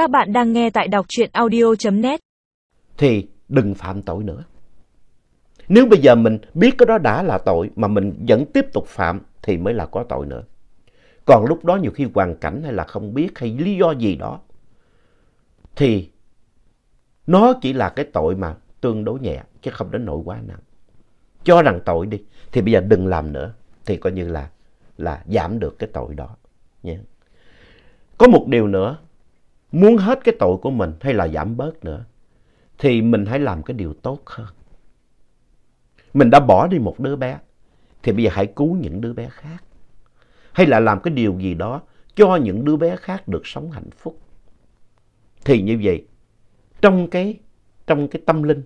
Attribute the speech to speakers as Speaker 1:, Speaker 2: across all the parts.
Speaker 1: Các bạn đang nghe tại đọc truyện audio.net.
Speaker 2: Thì đừng phạm tội nữa. Nếu bây giờ mình biết cái đó đã là tội mà mình vẫn tiếp tục phạm thì mới là có tội nữa. Còn lúc đó nhiều khi hoàn cảnh hay là không biết hay lý do gì đó thì nó chỉ là cái tội mà tương đối nhẹ chứ không đến nỗi quá nặng. Cho rằng tội đi thì bây giờ đừng làm nữa thì coi như là là giảm được cái tội đó nha. Có một điều nữa, muốn hết cái tội của mình hay là giảm bớt nữa thì mình hãy làm cái điều tốt hơn. Mình đã bỏ đi một đứa bé thì bây giờ hãy cứu những đứa bé khác. Hay là làm cái điều gì đó cho những đứa bé khác được sống hạnh phúc. Thì như vậy, trong cái, trong cái tâm linh,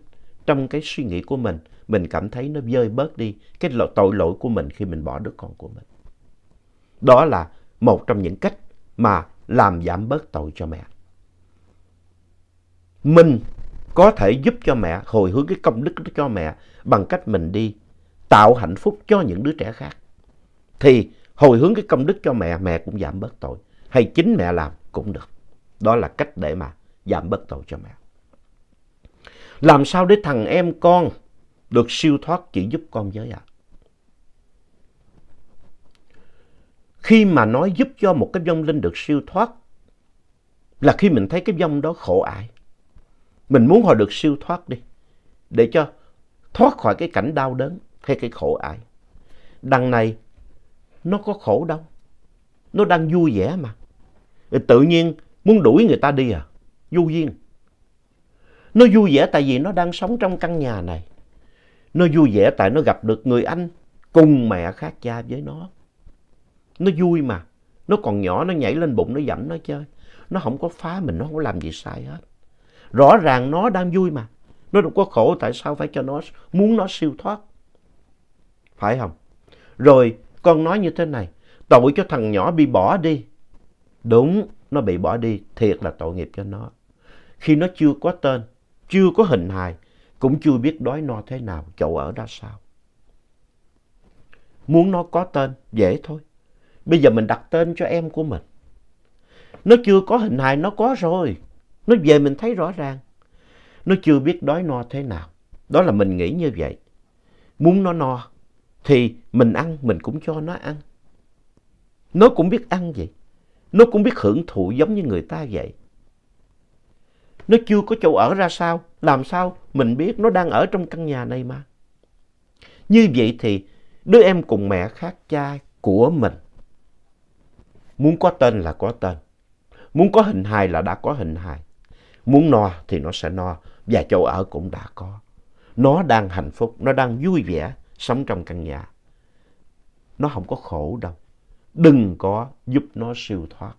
Speaker 2: trong cái suy nghĩ của mình, mình cảm thấy nó vơi bớt đi cái tội lỗi của mình khi mình bỏ đứa con của mình. Đó là một trong những cách mà làm giảm bớt tội cho mẹ. Mình có thể giúp cho mẹ hồi hướng cái công đức đó cho mẹ bằng cách mình đi tạo hạnh phúc cho những đứa trẻ khác. Thì hồi hướng cái công đức cho mẹ, mẹ cũng giảm bớt tội. Hay chính mẹ làm cũng được. Đó là cách để mà giảm bớt tội cho mẹ. Làm sao để thằng em con được siêu thoát chỉ giúp con giới ạ? À? Khi mà nói giúp cho một cái vong linh được siêu thoát là khi mình thấy cái vong đó khổ ải. Mình muốn họ được siêu thoát đi. Để cho thoát khỏi cái cảnh đau đớn hay cái khổ ải. Đằng này nó có khổ đâu. Nó đang vui vẻ mà. Tự nhiên muốn đuổi người ta đi à? Vô duyên. Nó vui vẻ tại vì nó đang sống trong căn nhà này. Nó vui vẻ tại nó gặp được người anh cùng mẹ khác cha với nó. Nó vui mà. Nó còn nhỏ nó nhảy lên bụng nó dẫm nó chơi. Nó không có phá mình, nó không có làm gì sai hết. Rõ ràng nó đang vui mà. Nó đâu có khổ tại sao phải cho nó, muốn nó siêu thoát. Phải không? Rồi con nói như thế này, tội cho thằng nhỏ bị bỏ đi. Đúng, nó bị bỏ đi, thiệt là tội nghiệp cho nó. Khi nó chưa có tên, chưa có hình hài, cũng chưa biết đói no thế nào, chỗ ở ra sao. Muốn nó có tên, dễ thôi. Bây giờ mình đặt tên cho em của mình. Nó chưa có hình hài, nó có rồi. Nó về mình thấy rõ ràng. Nó chưa biết đói no thế nào. Đó là mình nghĩ như vậy. Muốn nó no thì mình ăn, mình cũng cho nó ăn. Nó cũng biết ăn vậy. Nó cũng biết hưởng thụ giống như người ta vậy. Nó chưa có chỗ ở ra sao, làm sao mình biết nó đang ở trong căn nhà này mà. Như vậy thì đứa em cùng mẹ khác cha của mình Muốn có tên là có tên. Muốn có hình hài là đã có hình hài. Muốn no thì nó sẽ no và chỗ ở cũng đã có. Nó đang hạnh phúc, nó đang vui vẻ sống trong căn nhà. Nó không có khổ đâu. Đừng có giúp nó siêu thoát.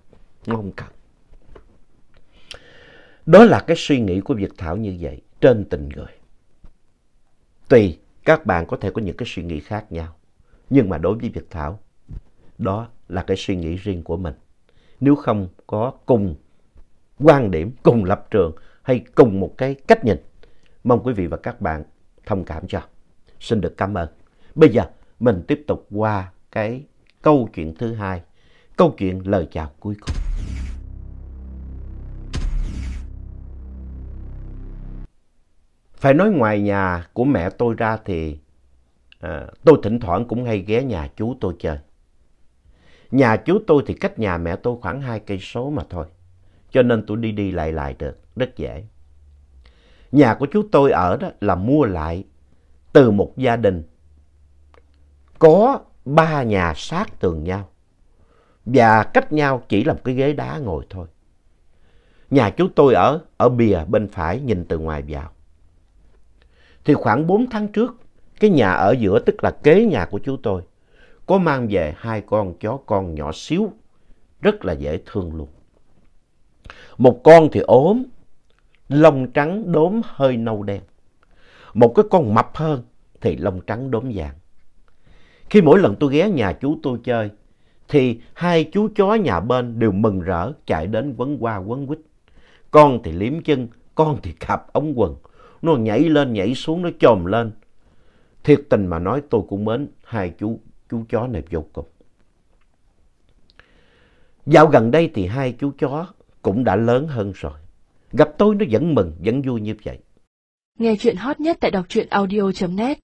Speaker 2: Nó không cần. Đó là cái suy nghĩ của Việt Thảo như vậy trên tình người. Tùy các bạn có thể có những cái suy nghĩ khác nhau. Nhưng mà đối với Việt Thảo, đó là cái suy nghĩ riêng của mình. Nếu không có cùng quan điểm, cùng lập trường hay cùng một cái cách nhìn, mong quý vị và các bạn thông cảm cho. Xin được cảm ơn. Bây giờ mình tiếp tục qua cái câu chuyện thứ hai, câu chuyện lời chào cuối cùng. Phải nói ngoài nhà của mẹ tôi ra thì à, tôi thỉnh thoảng cũng hay ghé nhà chú tôi chơi. Nhà chú tôi thì cách nhà mẹ tôi khoảng hai cây số mà thôi. Cho nên tôi đi đi lại lại được, rất dễ. Nhà của chú tôi ở đó là mua lại từ một gia đình có ba nhà sát tường nhau. Và cách nhau chỉ là một cái ghế đá ngồi thôi. Nhà chú tôi ở, ở bìa bên phải nhìn từ ngoài vào. Thì khoảng 4 tháng trước, cái nhà ở giữa tức là kế nhà của chú tôi có mang về hai con chó con nhỏ xíu, rất là dễ thương luôn. Một con thì ốm, lông trắng đốm hơi nâu đen. Một cái con mập hơn thì lông trắng đốm vàng. Khi mỗi lần tôi ghé nhà chú tôi chơi, thì hai chú chó nhà bên đều mừng rỡ chạy đến quấn qua quấn quýt. Con thì liếm chân, con thì cạp ống quần. Nó nhảy lên nhảy xuống, nó chồm lên. Thiệt tình mà nói tôi cũng mến hai chú chú chó này vô cùng. Dạo gần đây thì hai chú chó cũng đã lớn hơn rồi. Gặp tôi nó vẫn mừng, vẫn vui như vậy.
Speaker 3: Nghe chuyện hot nhất tại đọc truyện audio.net